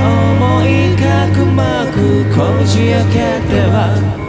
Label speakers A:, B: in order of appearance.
A: 思いがくまくこじ開けては。